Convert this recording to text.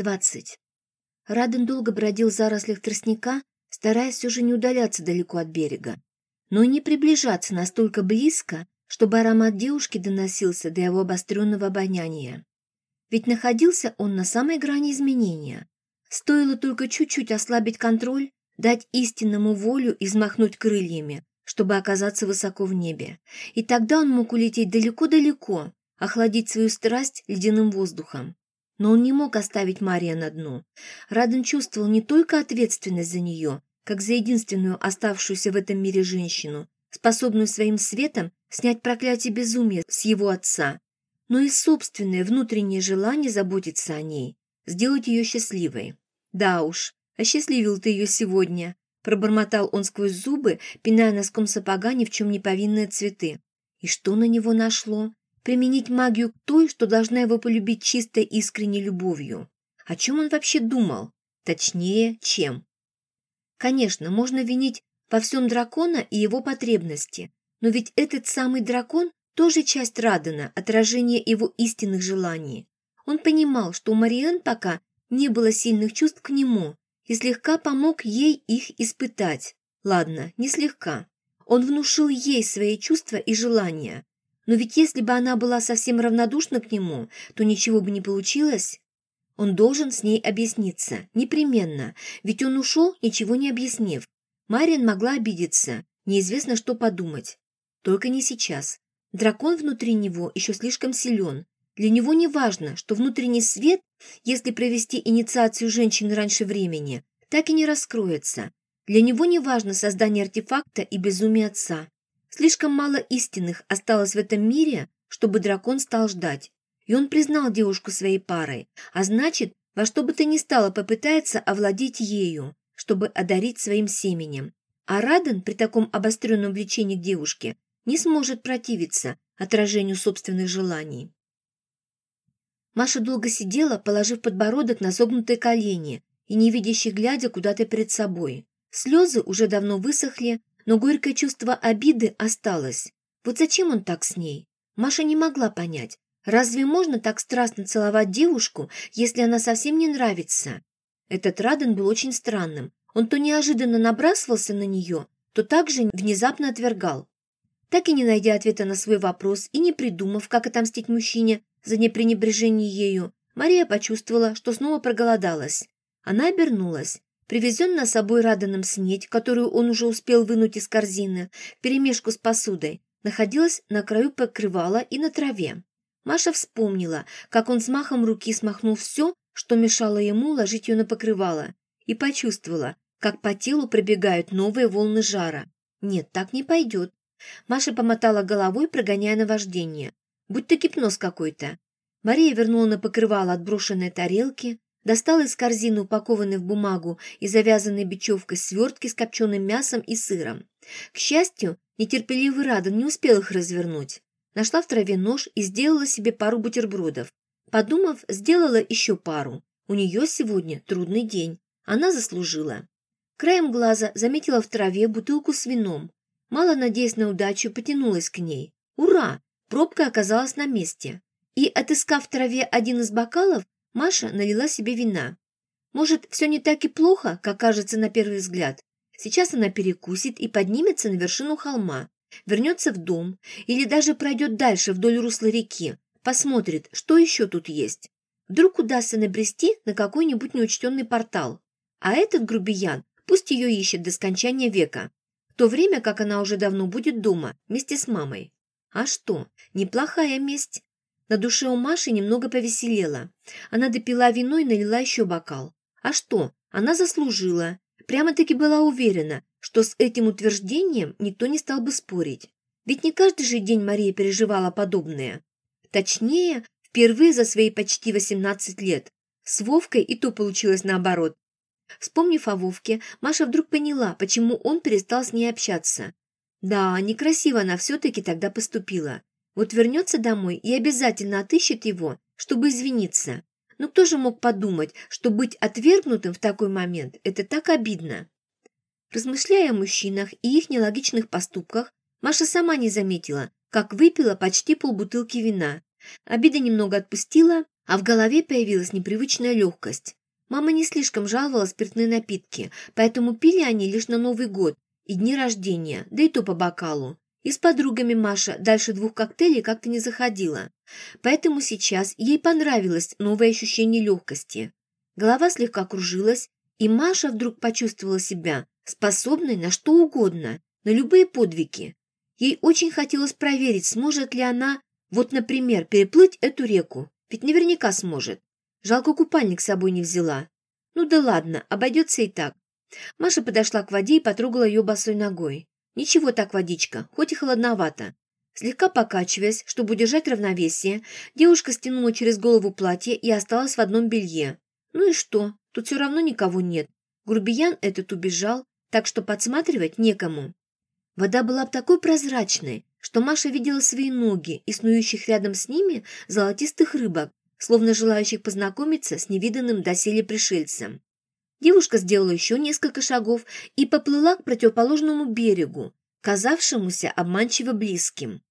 20. Раден долго бродил в зарослях тростника, стараясь все же не удаляться далеко от берега, но и не приближаться настолько близко, чтобы аромат девушки доносился до его обостренного обоняния. Ведь находился он на самой грани изменения. Стоило только чуть-чуть ослабить контроль, дать истинному волю и взмахнуть крыльями, чтобы оказаться высоко в небе. И тогда он мог улететь далеко-далеко, охладить свою страсть ледяным воздухом. Но он не мог оставить Мария на дну. Раден чувствовал не только ответственность за нее, как за единственную оставшуюся в этом мире женщину, способную своим светом снять проклятие безумия с его отца, но и собственное внутреннее желание заботиться о ней, сделать ее счастливой. Да уж, осчастливил ты ее сегодня, пробормотал он сквозь зубы, пиная носком сапога ни в чем не повинные цветы. И что на него нашло? Применить магию к той, что должна его полюбить чистой искренней любовью. О чем он вообще думал? Точнее, чем? Конечно, можно винить во всем дракона и его потребности, но ведь этот самый дракон тоже часть Радена, отражение его истинных желаний. Он понимал, что у Мариэн пока не было сильных чувств к нему и слегка помог ей их испытать. Ладно, не слегка. Он внушил ей свои чувства и желания, но ведь если бы она была совсем равнодушна к нему, то ничего бы не получилось. Он должен с ней объясниться, непременно, ведь он ушел, ничего не объяснив. Марин могла обидеться, неизвестно, что подумать. Только не сейчас. Дракон внутри него еще слишком силен. Для него не важно, что внутренний свет, если провести инициацию женщины раньше времени, так и не раскроется. Для него не важно создание артефакта и безумие отца. Слишком мало истинных осталось в этом мире, чтобы дракон стал ждать. И он признал девушку своей парой, а значит, во что бы то ни стало попытается овладеть ею, чтобы одарить своим семенем. А Раден при таком обостренном влечении к девушке не сможет противиться отражению собственных желаний. Маша долго сидела, положив подбородок на согнутые колени и невидяще глядя куда-то перед собой. Слезы уже давно высохли, но горькое чувство обиды осталось. Вот зачем он так с ней? Маша не могла понять. Разве можно так страстно целовать девушку, если она совсем не нравится? Этот Раден был очень странным. Он то неожиданно набрасывался на нее, то также внезапно отвергал. Так и не найдя ответа на свой вопрос и не придумав, как отомстить мужчине за непренебрежение ею, Мария почувствовала, что снова проголодалась. Она обернулась. Привезенная с собой Раданом снедь, которую он уже успел вынуть из корзины, вперемешку с посудой, находилась на краю покрывала и на траве. Маша вспомнила, как он с махом руки смахнул все, что мешало ему ложить ее на покрывало, и почувствовала, как по телу пробегают новые волны жара. Нет, так не пойдет. Маша помотала головой, прогоняя наваждение. Будь-то гипноз какой-то. Мария вернула на покрывало отброшенные тарелки, Достал из корзины упакованной в бумагу и завязанной бечевкой свертки с копченым мясом и сыром. К счастью, нетерпеливый Радан не успел их развернуть. Нашла в траве нож и сделала себе пару бутербродов. Подумав, сделала еще пару. У нее сегодня трудный день. Она заслужила. Краем глаза заметила в траве бутылку с вином. Мало надеясь на удачу, потянулась к ней. Ура! Пробка оказалась на месте. И, отыскав в траве один из бокалов, Маша налила себе вина. Может, все не так и плохо, как кажется на первый взгляд. Сейчас она перекусит и поднимется на вершину холма, вернется в дом или даже пройдет дальше вдоль русла реки, посмотрит, что еще тут есть. Вдруг удастся набрести на какой-нибудь неучтенный портал. А этот грубиян пусть ее ищет до скончания века, в то время как она уже давно будет дома вместе с мамой. А что, неплохая месть. На душе у Маши немного повеселело. Она допила вино и налила еще бокал. А что? Она заслужила. Прямо-таки была уверена, что с этим утверждением никто не стал бы спорить. Ведь не каждый же день Мария переживала подобное. Точнее, впервые за свои почти 18 лет. С Вовкой и то получилось наоборот. Вспомнив о Вовке, Маша вдруг поняла, почему он перестал с ней общаться. Да, некрасиво она все-таки тогда поступила. Вот вернется домой и обязательно отыщет его, чтобы извиниться. Но кто же мог подумать, что быть отвергнутым в такой момент – это так обидно? Размышляя о мужчинах и их нелогичных поступках, Маша сама не заметила, как выпила почти полбутылки вина. Обида немного отпустила, а в голове появилась непривычная легкость. Мама не слишком жаловала спиртные напитки, поэтому пили они лишь на Новый год и дни рождения, да и то по бокалу. И с подругами Маша дальше двух коктейлей как-то не заходила. Поэтому сейчас ей понравилось новое ощущение легкости. Голова слегка кружилась, и Маша вдруг почувствовала себя способной на что угодно, на любые подвиги. Ей очень хотелось проверить, сможет ли она, вот, например, переплыть эту реку. Ведь наверняка сможет. Жалко, купальник с собой не взяла. Ну да ладно, обойдется и так. Маша подошла к воде и потрогала ее босой ногой. Ничего так, водичка, хоть и холодновато. Слегка покачиваясь, чтобы удержать равновесие, девушка стянула через голову платье и осталась в одном белье. Ну и что? Тут все равно никого нет. Грубиян этот убежал, так что подсматривать некому. Вода была такой прозрачной, что Маша видела свои ноги и снующих рядом с ними золотистых рыбок, словно желающих познакомиться с невиданным доселе пришельцем. Девушка сделала еще несколько шагов и поплыла к противоположному берегу, казавшемуся обманчиво близким.